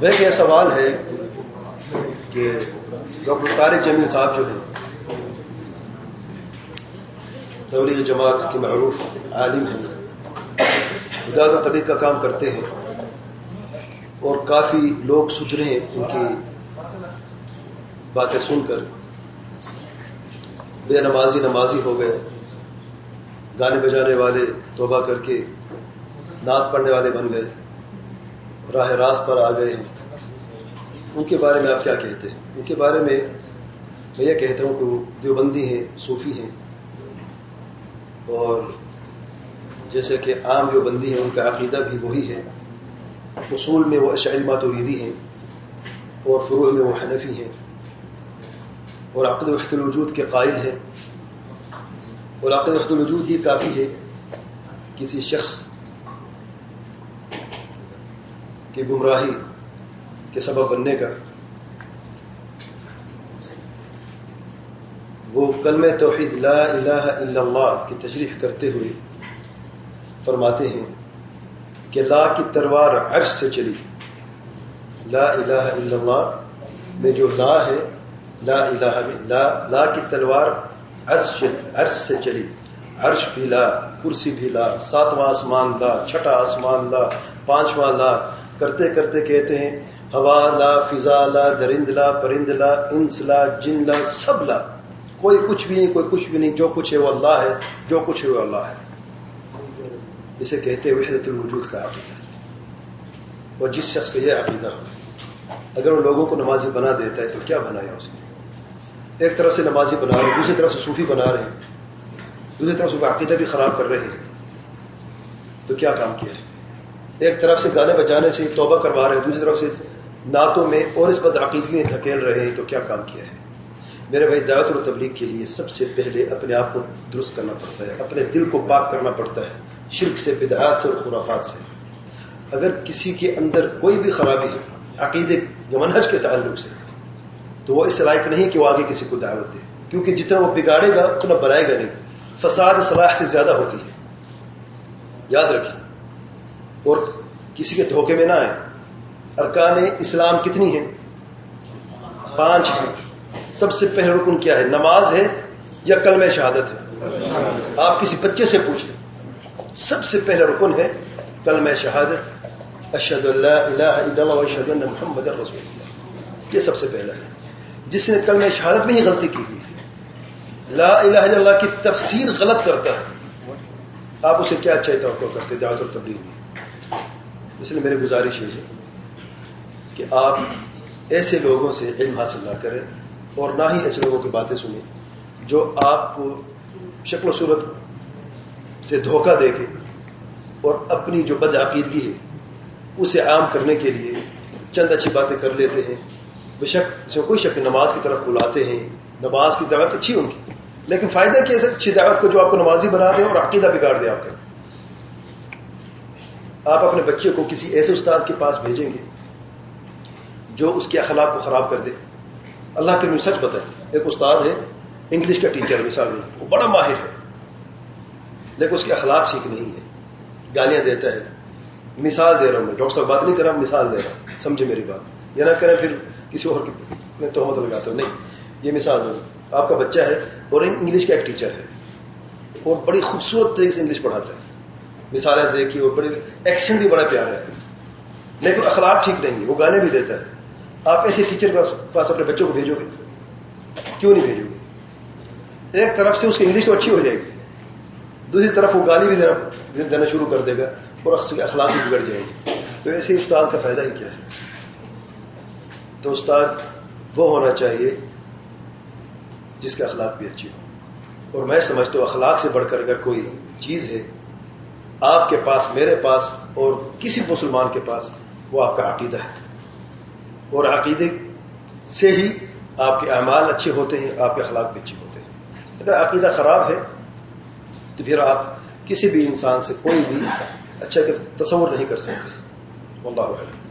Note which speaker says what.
Speaker 1: ویسے یہ سوال ہے کہ ڈاکٹر طارق جمیل صاحب جو ہیں، تولیہ جماعت کے معروف عالم ہیں و طبیع کا کام کرتے ہیں اور کافی لوگ سدھرے ہیں ان کی باتیں سن کر۔ بے نمازی نمازی ہو گئے، گانے بجانے والے توبہ کر کے، نعت پڑھنے والے بن گئے۔ راہ راست پر آ گئے۔ ان کے بارے میں آپ کیا کہتے ہیں؟ ان کے بارے میں میں یہ کہتا ہوں کہ وہ دیوبندی ہیں، صوفی ہیں۔ اور جیسے کہ عام دیوبندی ہیں، ان کا عقیدہ بھی وہی ہے۔ اصول میں وہ اشعری ماتوریدی ہیں اور فروغ میں وہ حنفی ہیں۔ اور عقد وحت الوجود کے قائل ہیں۔ اور عقد وحت الوجود ہی کافی ہے، کسی شخص کی گمراہی کے سبب بننے کا۔ وہ کلم توحید لا الہ الا اللہ کی تشریح کرتے ہوئے فرماتے ہیں کہ لا کی تلوار عرش سے چلی۔ لا الہ الا اللہ میں جو لا ہے، لا الہ میں، لا لا کی تلوار عرش سے چلی۔ عرش بھی لا، کرسی بھی لا، ساتواں آسمان لا، چھٹا آسمان لا، پانچواں لا۔ کرتے کرتے کہتے ہیں، ہوا لا، فضا لا، درند لا، پرند لا، انس لا، جن لا، سب لا۔ کوئی کچھ بھی نہیں، کوئی کچھ بھی نہیں، جو کچھ ہے وہ اللہ ہے، جو کچھ ہے وہ اللہ ہے۔ اسے کہتے وحدت الوجود کا عقیدہ۔ اور جس شخص کا یہ عقیدہ ہو، اگر وہ لوگوں کو نمازی بنا دیتا ہے تو کیا بنایا اس نے؟ ایک طرف سے نمازی بنا رہے، دوسری طرف سے صوفی بنا رہے۔ ہیں دوسری طرف سے عقیدہ بھی خراب کر رہے ہیں۔ تو کیا کام کیا ہے؟ ایک طرف سے گانے بجانے سے توبہ کروا رہے ہیں، دوسری طرف سے نعتوں میں اور اس بد عقیدگی میں دھکیل رہے ہیں، تو کیا کام کیا ہے؟ میرے بھائی، دعوت اور تبلیغ کے لیے سب سے پہلے اپنے آپ کو درست کرنا پڑتا ہے، اپنے دل کو پاک کرنا پڑتا ہے، شرک سے، بدعات سے اور خرافات سے۔ اگر کسی کے اندر کوئی بھی خرابی ہے عقیدے یا کے تعلق سے، تو وہ اس لائق نہیں کہ وہ آگے کسی کو دعوت دے۔ کیونکہ جتنا وہ بگاڑے گا، اتنا بنائے گا نہیں۔ فساد صلاح سے زیادہ ہوتی ہے۔ یاد رکھیں۔ اور کسی کے دھوکے میں نہ آئے۔ ارکان اسلام کتنی ہیں؟ پانچ ہیں۔ سب سے پہلے رکن کیا ہے؟ نماز ہے یا کلم شہادت ہے؟ آپ کسی بچے سے پوچھ لیں سب سے پہلے رکن ہے کلم شہادت۔ اشد اللہ الہ الا اللہ اشد محمد رسول اللہ۔ یہ سب سے پہلا ہے۔ جس نے کلم شہادت میں ہی غلطی کی ہوئی لا الہ الا اللہ کی تفسیر غلط کرتا ہے۔ آپ اسے کیا اچھا توقع کرتے دعوت اور تبلیغ میں۔ اس لیے میری گزارش یہ ہے کہ آپ ایسے لوگوں سے علم حاصل نہ کریں اور نہ ہی ایسے لوگوں کی باتیں سنیں جو آپ کو شکل و صورت سے دھوکہ دے کے اور اپنی جو بد عقیدگی ہے، اسے عام کرنے کے لیے چند اچھی باتیں کر لیتے ہیں۔ بے شک سے کوئی شک نماز کی طرف بلاتے ہیں، نماز کی دعوت اچھی ان کی، لیکن فائدہ کیسے اچھی دعوت کو جو آپ کو نمازی بنا دیں اور عقیدہ بگاڑ دیں آپ کا۔ آپ اپنے بچے کو کسی ایسے استاد کے پاس بھیجیں گے جو اس کے اخلاق کو خراب کر دے۔ اللہ کے سچ بتائیں ایک استاد ہے، انگلش کا ٹیچر مثال میں وہ بڑا ماہر ہے۔ لیکن اس کے اخلاق ٹھیک نہیں ہے گالیاں دیتا ہے۔ مثال دے رہا ہوں میں۔ ڈاکٹر صاحب، بات نہیں کر رہا، مثال دے رہا ہوں۔ سمجھے میری بات۔ یہ نہ کریں پھر کسی اور کی تہمت لگاتا ہوں۔ نہیں، یہ مثال دوں آپ کا بچہ ہے اور انگلش کا ایک ٹیچر ہے۔ اور بڑی خوبصورت طریقے سے انگلش پڑھاتا ہے۔ مثالیں دیکھی اور بڑی ایکسنٹ بھی بڑا پیارا ہے۔ لیکن اخلاق ٹھیک نہیں ہے، وہ گانے بھی دیتا ہے۔ آپ ایسے ٹیچر کے پاس اپنے بچوں کو بھیجو گے۔ کیوں نہیں بھیجو گے؟ ایک طرف سے اس کی انگلش تو اچھی ہو جائے گی، دوسری طرف وہ گالی بھی دینا دینا شروع کر دے گا اور اس اخلاق بھی بگڑ جائے گی۔ تو ایسے استاد کا فائدہ ہی کیا ہے؟ تو استاد وہ ہونا چاہیے جس کا اخلاق بھی اچھی ہو اور میں سمجھتا ہوں اخلاق سے بڑھ کر اگر کوئی چیز ہے آپ کے پاس، میرے پاس اور کسی مسلمان کے پاس وہ آپ کا عقیدہ ہے۔ اور عقیدے سے ہی آپ کے اعمال اچھے ہوتے ہیں، آپ کے اخلاق بھی اچھے ہوتے ہیں۔ اگر عقیدہ خراب ہے، تو پھر آپ کسی بھی انسان سے کوئی بھی اچھا تصور نہیں کر سکتے۔ اللہ علیہ